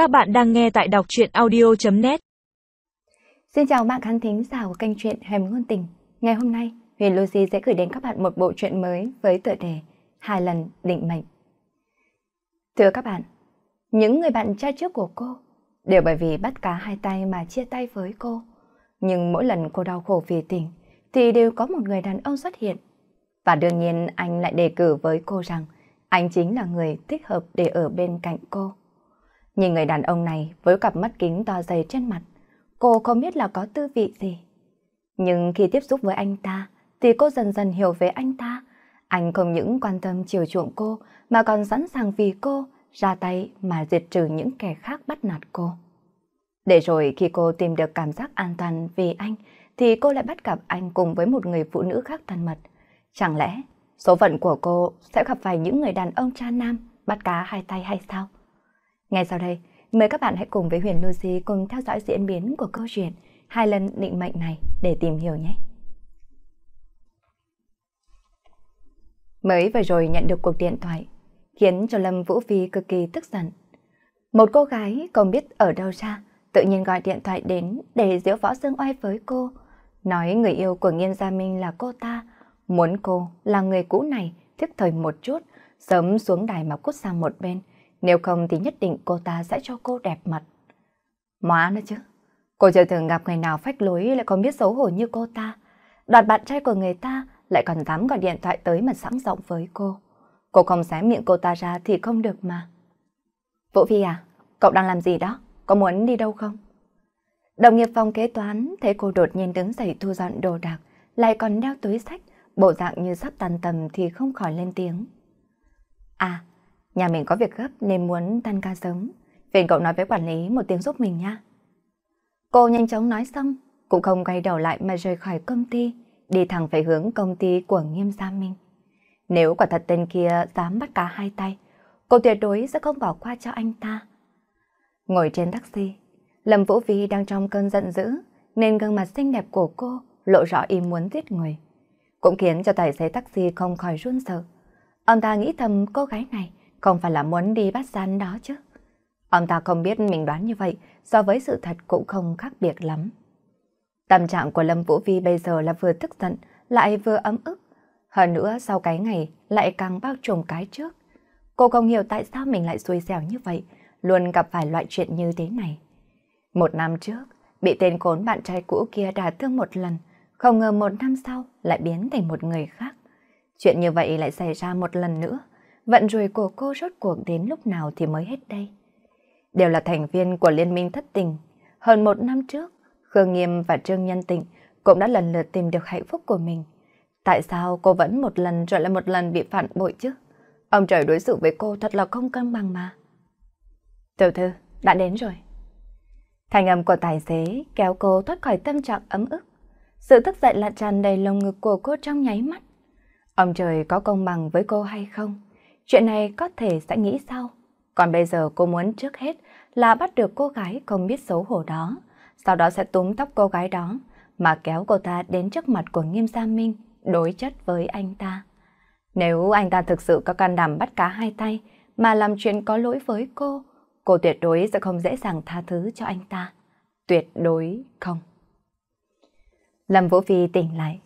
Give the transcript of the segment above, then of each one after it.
Các bạn đang nghe tại đọc truyện audio.net Xin chào bạn khán thính giả của kênh truyện Hèm Ngôn Tình. Ngày hôm nay, Huyền Lucy sẽ gửi đến các bạn một bộ truyện mới với tựa đề Hai lần định mệnh. Thưa các bạn, những người bạn trai trước của cô đều bởi vì bắt cá hai tay mà chia tay với cô. Nhưng mỗi lần cô đau khổ vì tình thì đều có một người đàn ông xuất hiện. Và đương nhiên anh lại đề cử với cô rằng anh chính là người thích hợp để ở bên cạnh cô. Nhìn người đàn ông này với cặp mắt kính to dày trên mặt, cô không biết là có tư vị gì. Nhưng khi tiếp xúc với anh ta, thì cô dần dần hiểu về anh ta. Anh không những quan tâm chiều chuộng cô, mà còn sẵn sàng vì cô ra tay mà diệt trừ những kẻ khác bắt nạt cô. Để rồi khi cô tìm được cảm giác an toàn vì anh, thì cô lại bắt gặp anh cùng với một người phụ nữ khác thân mật. Chẳng lẽ số phận của cô sẽ gặp phải những người đàn ông cha nam bắt cá hai tay hay sao? Ngay sau đây, mời các bạn hãy cùng với Huyền Lucy cùng theo dõi diễn biến của câu chuyện hai lần định mệnh này để tìm hiểu nhé. Mới vừa rồi nhận được cuộc điện thoại, khiến cho Lâm Vũ Phi cực kỳ tức giận. Một cô gái không biết ở đâu ra, tự nhiên gọi điện thoại đến để giễu võ dương oai với cô, nói người yêu của Nghiêm Gia Minh là cô ta, muốn cô là người cũ này thức thời một chút, sớm xuống đài mà cút sang một bên, nếu không thì nhất định cô ta sẽ cho cô đẹp mặt. má nữa chứ. Cô chưa từng gặp người nào phách lối lại còn biết xấu hổ như cô ta. Đoạt bạn trai của người ta lại còn dám gọi điện thoại tới mà sẵn giọng với cô. Cô không xé miệng cô ta ra thì không được mà. Vũ Phi à, cậu đang làm gì đó? Có muốn đi đâu không? Đồng nghiệp phòng kế toán thấy cô đột nhiên đứng dậy thu dọn đồ đạc, lại còn đeo túi sách, bộ dạng như sắp tan tầm thì không khỏi lên tiếng. À, Nhà mình có việc gấp nên muốn tan ca sớm. Phiền cậu nói với quản lý một tiếng giúp mình nha. Cô nhanh chóng nói xong, cũng không quay đầu lại mà rời khỏi công ty, đi thẳng về hướng công ty của Nghiêm Gia Minh. Nếu quả thật tên kia dám bắt cá hai tay, cô tuyệt đối sẽ không bỏ qua cho anh ta. Ngồi trên taxi, Lâm Vũ Vi đang trong cơn giận dữ, nên gương mặt xinh đẹp của cô lộ rõ ý muốn giết người. Cũng khiến cho tài xế taxi không khỏi run sợ. Ông ta nghĩ thầm cô gái này không phải là muốn đi bắt gian đó chứ. Ông ta không biết mình đoán như vậy, so với sự thật cũng không khác biệt lắm. Tâm trạng của Lâm Vũ Vi bây giờ là vừa tức giận, lại vừa ấm ức. Hơn nữa sau cái ngày lại càng bao trùm cái trước. Cô không hiểu tại sao mình lại xui xẻo như vậy, luôn gặp phải loại chuyện như thế này. Một năm trước, bị tên khốn bạn trai cũ kia đả thương một lần, không ngờ một năm sau lại biến thành một người khác. Chuyện như vậy lại xảy ra một lần nữa vận rủi của cô rốt cuộc đến lúc nào thì mới hết đây. Đều là thành viên của Liên minh thất tình. Hơn một năm trước, Khương Nghiêm và Trương Nhân Tịnh cũng đã lần lượt tìm được hạnh phúc của mình. Tại sao cô vẫn một lần rồi lại một lần bị phản bội chứ? Ông trời đối xử với cô thật là không cân bằng mà. Tiểu thư, đã đến rồi. Thành âm của tài xế kéo cô thoát khỏi tâm trạng ấm ức. Sự tức giận là tràn đầy lồng ngực của cô trong nháy mắt. Ông trời có công bằng với cô hay không? Chuyện này có thể sẽ nghĩ sau. Còn bây giờ cô muốn trước hết là bắt được cô gái không biết xấu hổ đó. Sau đó sẽ túm tóc cô gái đó mà kéo cô ta đến trước mặt của Nghiêm Gia Minh đối chất với anh ta. Nếu anh ta thực sự có can đảm bắt cá hai tay mà làm chuyện có lỗi với cô, cô tuyệt đối sẽ không dễ dàng tha thứ cho anh ta. Tuyệt đối không. Lâm Vũ Phi tỉnh lại.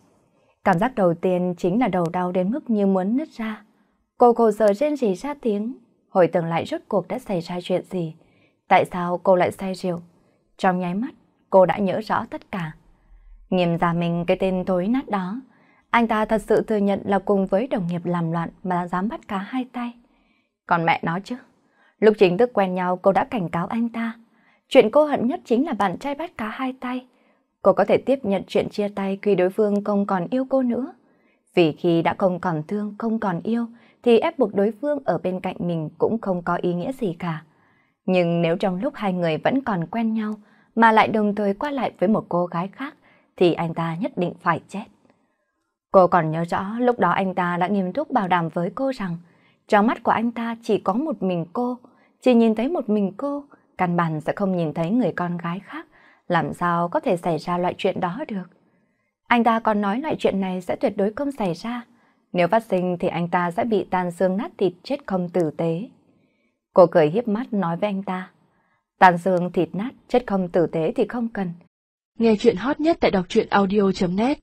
Cảm giác đầu tiên chính là đầu đau đến mức như muốn nứt ra. Cô khổ sở trên rỉ ra tiếng, hồi tưởng lại rốt cuộc đã xảy ra chuyện gì. Tại sao cô lại say rượu? Trong nháy mắt, cô đã nhớ rõ tất cả. Nghiêm ra mình cái tên tối nát đó, anh ta thật sự thừa nhận là cùng với đồng nghiệp làm loạn mà dám bắt cá hai tay. Còn mẹ nó chứ, lúc chính thức quen nhau cô đã cảnh cáo anh ta. Chuyện cô hận nhất chính là bạn trai bắt cá hai tay. Cô có thể tiếp nhận chuyện chia tay khi đối phương không còn yêu cô nữa. Vì khi đã không còn thương, không còn yêu, thì ép buộc đối phương ở bên cạnh mình cũng không có ý nghĩa gì cả. Nhưng nếu trong lúc hai người vẫn còn quen nhau, mà lại đồng thời qua lại với một cô gái khác, thì anh ta nhất định phải chết. Cô còn nhớ rõ lúc đó anh ta đã nghiêm túc bảo đảm với cô rằng trong mắt của anh ta chỉ có một mình cô, chỉ nhìn thấy một mình cô, căn bản sẽ không nhìn thấy người con gái khác, làm sao có thể xảy ra loại chuyện đó được. Anh ta còn nói loại chuyện này sẽ tuyệt đối không xảy ra, nếu phát sinh thì anh ta sẽ bị tan xương nát thịt chết không tử tế. Cô cười hiếp mắt nói với anh ta. tan xương thịt nát, chết không tử tế thì không cần. Nghe chuyện hot nhất tại đọc truyện audio.net